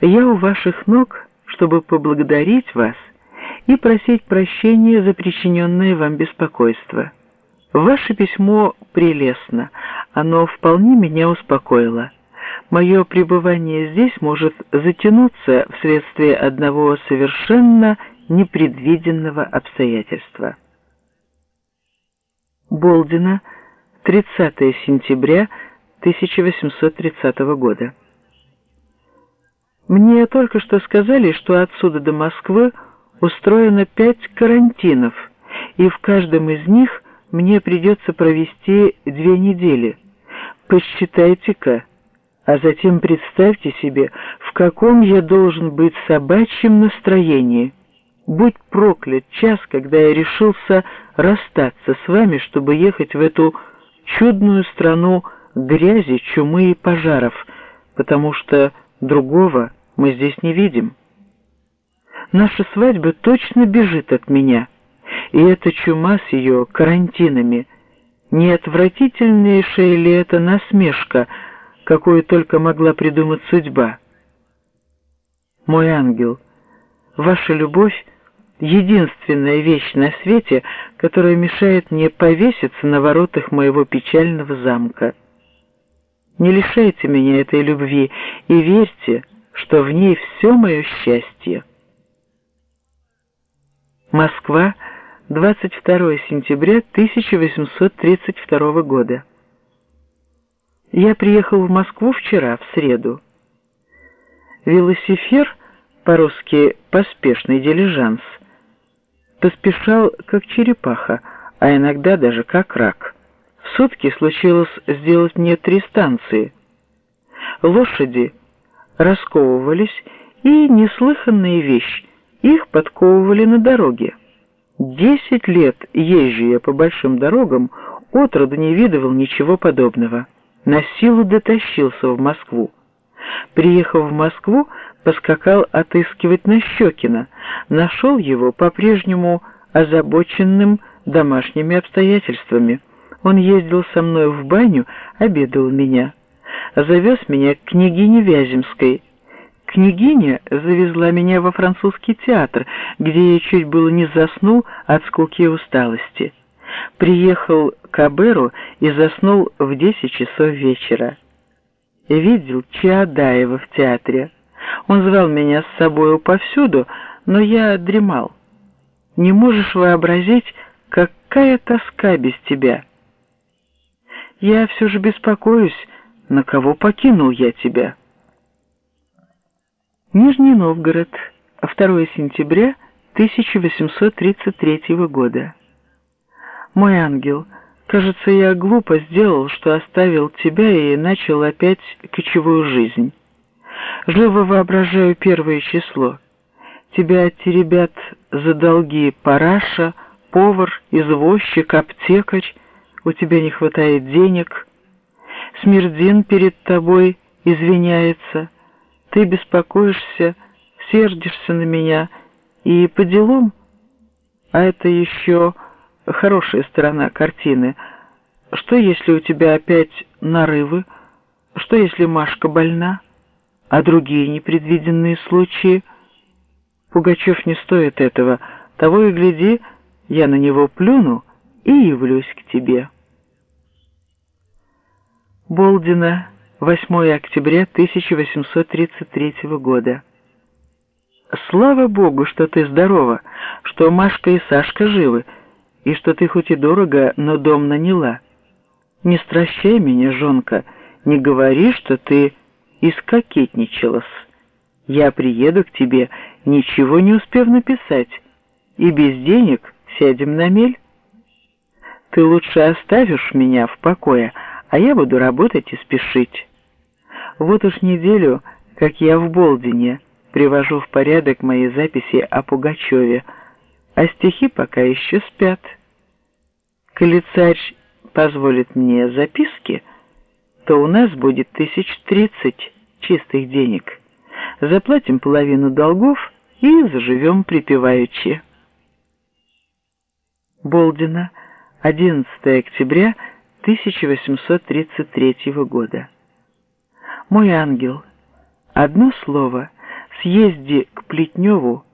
Я у ваших ног, чтобы поблагодарить вас и просить прощения за причиненное вам беспокойство. Ваше письмо прелестно, оно вполне меня успокоило. Мое пребывание здесь может затянуться вследствие одного совершенно непредвиденного обстоятельства. Болдина, 30 сентября 1830 года. Мне только что сказали, что отсюда до Москвы устроено пять карантинов, и в каждом из них мне придется провести две недели. Посчитайте-ка, а затем представьте себе, в каком я должен быть собачьем настроении. Будь проклят час, когда я решился расстаться с вами, чтобы ехать в эту чудную страну грязи, чумы и пожаров, потому что другого мы здесь не видим. Наша свадьба точно бежит от меня, и эта чума с ее карантинами, не отвратительнейшая ли это насмешка, какую только могла придумать судьба? Мой ангел, ваша любовь — единственная вещь на свете, которая мешает мне повеситься на воротах моего печального замка. Не лишайте меня этой любви и верьте, что в ней все мое счастье. Москва, 22 сентября 1832 года. Я приехал в Москву вчера, в среду. Велосифер, по-русски «поспешный дилижанс», поспешал как черепаха, а иногда даже как рак. В сутки случилось сделать мне три станции. Лошади расковывались, и неслыханная вещь, их подковывали на дороге. Десять лет езжу я по большим дорогам, отроду не видывал ничего подобного. На силу дотащился в Москву. Приехав в Москву, поскакал отыскивать Нащекина, нашел его по-прежнему озабоченным домашними обстоятельствами. Он ездил со мной в баню, обедал меня завез меня к княгине Вяземской. Княгиня завезла меня во французский театр, где я чуть было не заснул от скуки и усталости. Приехал к Аберу и заснул в десять часов вечера. Видел Чаадаева в театре. Он звал меня с собою повсюду, но я дремал. Не можешь вообразить, какая тоска без тебя. Я все же беспокоюсь, на кого покинул я тебя? Нижний Новгород, 2 сентября 1833 года. Мой ангел, кажется, я глупо сделал, что оставил тебя и начал опять кочевую жизнь. Живо воображаю первое число. Тебя теребят за долги параша, повар, извозчик, аптекарь, у тебя не хватает денег — Смердин перед тобой извиняется, ты беспокоишься, сердишься на меня, и по делам, а это еще хорошая сторона картины. Что, если у тебя опять нарывы? Что, если Машка больна? А другие непредвиденные случаи? Пугачев не стоит этого. Того и гляди, я на него плюну и явлюсь к тебе». Болдина, 8 октября 1833 года. Слава Богу, что ты здорова, что Машка и Сашка живы, и что ты хоть и дорого, но дом наняла. Не стращай меня, жонка, не говори, что ты искокетничалась. Я приеду к тебе, ничего не успев написать, и без денег сядем на мель. Ты лучше оставишь меня в покое, а я буду работать и спешить. Вот уж неделю, как я в Болдине, привожу в порядок мои записи о Пугачеве, а стихи пока еще спят. Коли царь позволит мне записки, то у нас будет тысяч тридцать чистых денег. Заплатим половину долгов и заживем припеваючи. Болдина, 11 октября 1833 года. Мой ангел, одно слово, съезди к Плетневу